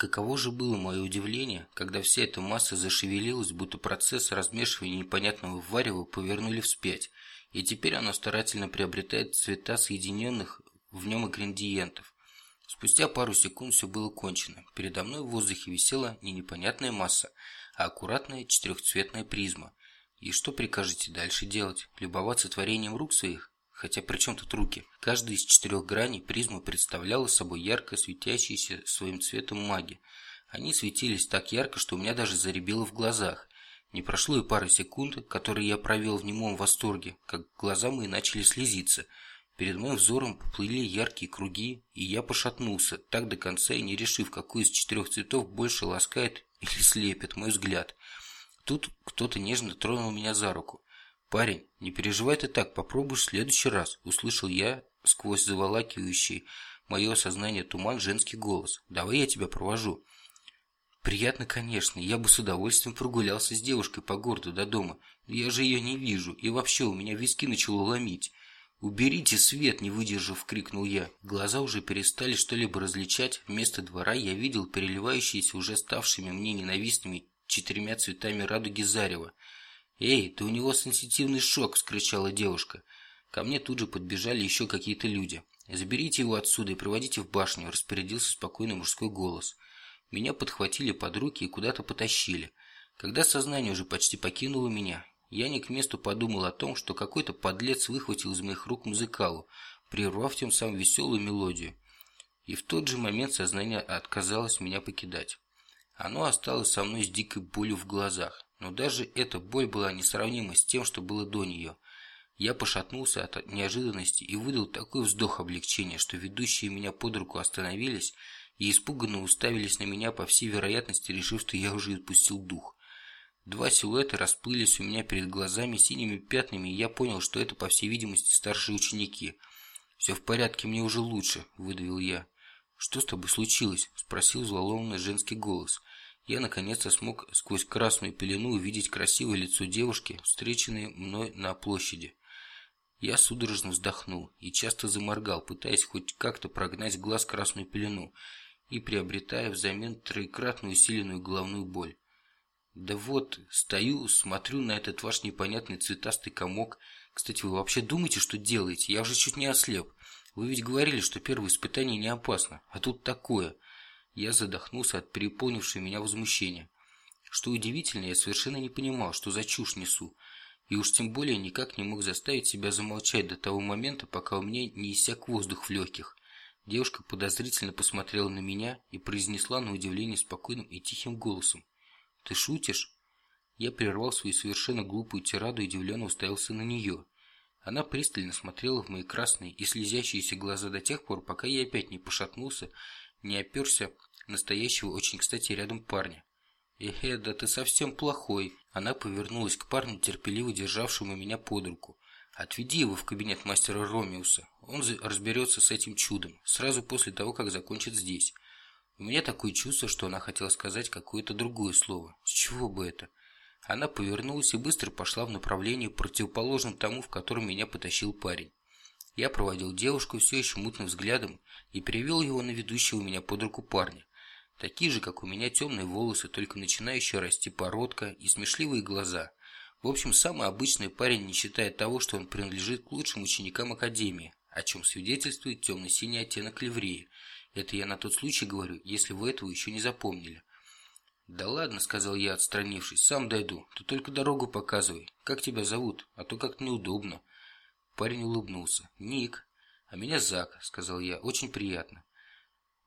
Каково же было мое удивление, когда вся эта масса зашевелилась, будто процесс размешивания непонятного варева повернули вспять, и теперь оно старательно приобретает цвета соединенных в нем ингредиентов. Спустя пару секунд все было кончено. Передо мной в воздухе висела не непонятная масса, а аккуратная четырехцветная призма. И что прикажете дальше делать? Любоваться творением рук своих? Хотя при чем тут руки? Каждая из четырех граней призмы представляла собой ярко светящиеся своим цветом маги. Они светились так ярко, что у меня даже заребило в глазах. Не прошло и пары секунд, которые я провел в немом восторге, как глаза мои начали слезиться – Перед моим взором поплыли яркие круги, и я пошатнулся, так до конца и не решив, какой из четырех цветов больше ласкает или слепит мой взгляд. Тут кто-то нежно тронул меня за руку. «Парень, не переживай ты так, попробуй в следующий раз», – услышал я сквозь заволакивающий мое сознание туман женский голос. «Давай я тебя провожу». Приятно, конечно, я бы с удовольствием прогулялся с девушкой по городу до дома. Я же ее не вижу, и вообще у меня виски начало ломить. «Уберите свет!» – не выдержав, крикнул я. Глаза уже перестали что-либо различать. Вместо двора я видел переливающиеся уже ставшими мне ненавистными четырьмя цветами радуги зарева. «Эй, ты у него сенситивный шок!» – вскричала девушка. Ко мне тут же подбежали еще какие-то люди. «Заберите его отсюда и проводите в башню», – распорядился спокойный мужской голос. Меня подхватили под руки и куда-то потащили. Когда сознание уже почти покинуло меня, я не к месту подумал о том, что какой-то подлец выхватил из моих рук музыкалу, прервав тем самым веселую мелодию. И в тот же момент сознание отказалось меня покидать. Оно осталось со мной с дикой болью в глазах, но даже эта боль была несравнима с тем, что было до нее. Я пошатнулся от неожиданности и выдал такой вздох облегчения, что ведущие меня под руку остановились и испуганно уставились на меня, по всей вероятности, решив, что я уже отпустил дух. Два силуэта расплылись у меня перед глазами синими пятнами, и я понял, что это, по всей видимости, старшие ученики. «Все в порядке, мне уже лучше», – выдавил я. «Что с тобой случилось?» – спросил взволнованный женский голос. Я наконец-то смог сквозь красную пелену увидеть красивое лицо девушки, встреченной мной на площади. Я судорожно вздохнул и часто заморгал, пытаясь хоть как-то прогнать глаз красную пелену и приобретая взамен троекратную усиленную головную боль. Да вот, стою, смотрю на этот ваш непонятный цветастый комок. Кстати, вы вообще думаете, что делаете? Я уже чуть не ослеп. Вы ведь говорили, что первое испытание не опасно, а тут такое. Я задохнулся от переполнившего меня возмущения. Что удивительно, я совершенно не понимал, что за чушь несу. И уж тем более никак не мог заставить себя замолчать до того момента, пока у меня не иссяк воздух в легких. Девушка подозрительно посмотрела на меня и произнесла на удивление спокойным и тихим голосом. Ты шутишь? Я прервал свою совершенно глупую тираду и удивленно уставился на нее. Она пристально смотрела в мои красные и слезящиеся глаза до тех пор, пока я опять не пошатнулся, не оперся настоящего очень кстати рядом парня. «Эхе, да ты совсем плохой!» Она повернулась к парню, терпеливо державшему меня под руку. «Отведи его в кабинет мастера Ромеуса. Он разберется с этим чудом, сразу после того, как закончит здесь. У меня такое чувство, что она хотела сказать какое-то другое слово. С чего бы это? Она повернулась и быстро пошла в направлении, противоположном тому, в котором меня потащил парень. Я проводил девушку все еще мутным взглядом и перевел его на ведущего меня под руку парня. Такие же, как у меня, темные волосы, только начинающие расти породка и смешливые глаза. В общем, самый обычный парень, не считая того, что он принадлежит к лучшим ученикам Академии, о чем свидетельствует темно-синий оттенок ливреи – это я на тот случай говорю, если вы этого еще не запомнили. Да ладно, сказал я, отстранившись, сам дойду. Ты только дорогу показывай. Как тебя зовут? А то как-то неудобно. Парень улыбнулся. Ник. А меня Зак, сказал я. Очень приятно.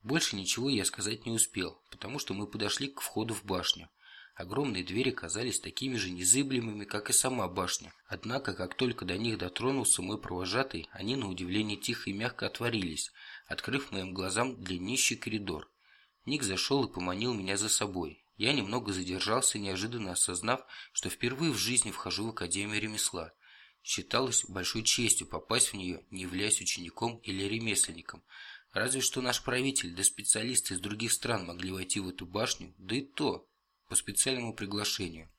Больше ничего я сказать не успел, потому что мы подошли к входу в башню. Огромные двери казались такими же незыблемыми, как и сама башня. Однако, как только до них дотронулся мой провожатый, они на удивление тихо и мягко отворились, открыв моим глазам длиннющий коридор. Ник зашел и поманил меня за собой. Я немного задержался, неожиданно осознав, что впервые в жизни вхожу в Академию ремесла. Считалось большой честью попасть в нее, не являясь учеником или ремесленником. Разве что наш правитель да специалисты из других стран могли войти в эту башню, да и то по специальному приглашению.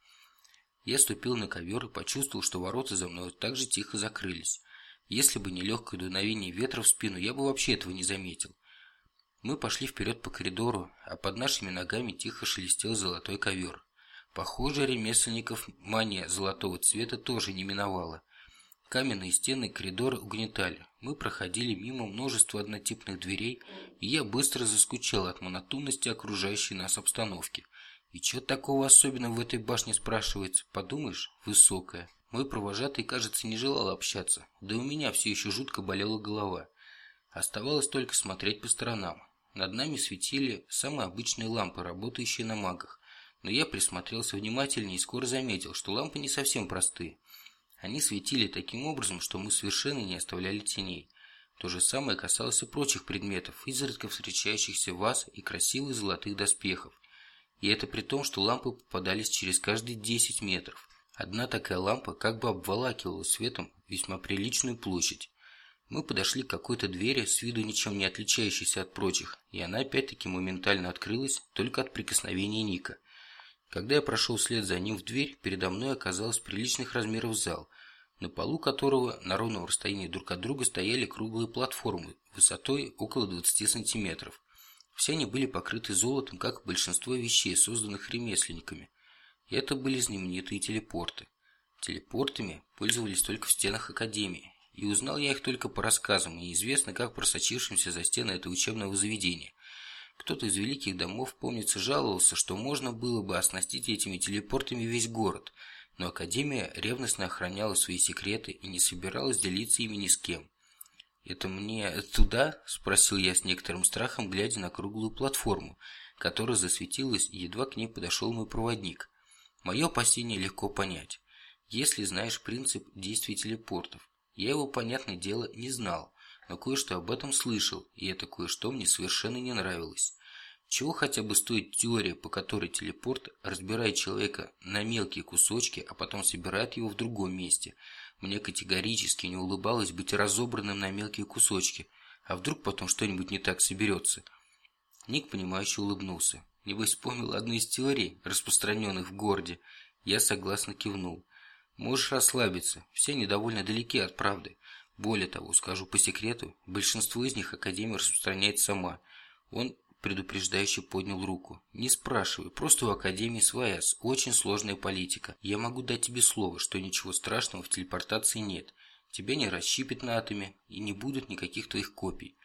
Я ступил на ковер и почувствовал, что ворота за мной так же тихо закрылись. Если бы не легкое дуновение ветра в спину, я бы вообще этого не заметил. Мы пошли вперед по коридору, а под нашими ногами тихо шелестел золотой ковер. Похоже, ремесленников мания золотого цвета тоже не миновала. Каменные стены коридора угнетали. Мы проходили мимо множества однотипных дверей, и я быстро заскучал от монотонности окружающей нас обстановки. И что такого особенного в этой башне спрашивается? Подумаешь, высокая. Мой провожатый, кажется, не желал общаться, да и у меня все еще жутко болела голова. Оставалось только смотреть по сторонам. Над нами светили самые обычные лампы, работающие на магах. Но я присмотрелся внимательнее и скоро заметил, что лампы не совсем простые. Они светили таким образом, что мы совершенно не оставляли теней. То же самое касалось и прочих предметов, изредка встречающихся вас и красивых золотых доспехов. И это при том, что лампы попадались через каждые 10 метров. Одна такая лампа как бы обволакивала светом весьма приличную площадь. Мы подошли к какой-то двери, с виду ничем не отличающейся от прочих, и она опять-таки моментально открылась только от прикосновения Ника. Когда я прошел вслед за ним в дверь, передо мной оказался приличных размеров зал, на полу которого на ровном расстоянии друг от друга стояли круглые платформы высотой около 20 сантиметров. Все они были покрыты золотом, как большинство вещей, созданных ремесленниками. И это были знаменитые телепорты. Телепортами пользовались только в стенах Академии, и узнал я их только по рассказам, и известно, как просочившимся за стены этого учебного заведения. Кто-то из великих домов, помнится, жаловался, что можно было бы оснастить этими телепортами весь город, но Академия ревностно охраняла свои секреты и не собиралась делиться ими ни с кем. «Это мне туда?» – спросил я с некоторым страхом, глядя на круглую платформу, которая засветилась, едва к ней подошел мой проводник. Мое опасение легко понять, если знаешь принцип действий телепортов. Я его, понятное дело, не знал, но кое-что об этом слышал, и это кое-что мне совершенно не нравилось. Чего хотя бы стоит теория, по которой телепорт разбирает человека на мелкие кусочки, а потом собирает его в другом месте. Мне категорически не улыбалось быть разобранным на мелкие кусочки, а вдруг потом что-нибудь не так соберется. Ник, понимающе улыбнулся. Небось, вспомнил одну из теорий, распространенных в городе. Я согласно кивнул. Можешь расслабиться, все недовольно далеки от правды. Более того, скажу по секрету, большинство из них Академия распространяет сама. Он предупреждающе поднял руку. «Не спрашивай, просто у Академии своя, очень сложная политика. Я могу дать тебе слово, что ничего страшного в телепортации нет. Тебя не расщипят на атоме, и не будет никаких твоих копий.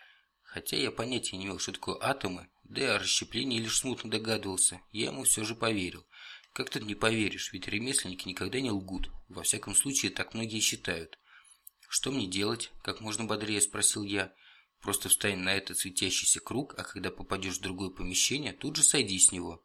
Хотя я понятия не имел, что такое атомы, да и о расщеплении лишь смутно догадывался, я ему все же поверил. Как тут не поверишь, ведь ремесленники никогда не лгут. Во всяком случае, так многие считают. «Что мне делать?» – как можно бодрее спросил я. «Просто встань на этот светящийся круг, а когда попадешь в другое помещение, тут же сойди с него.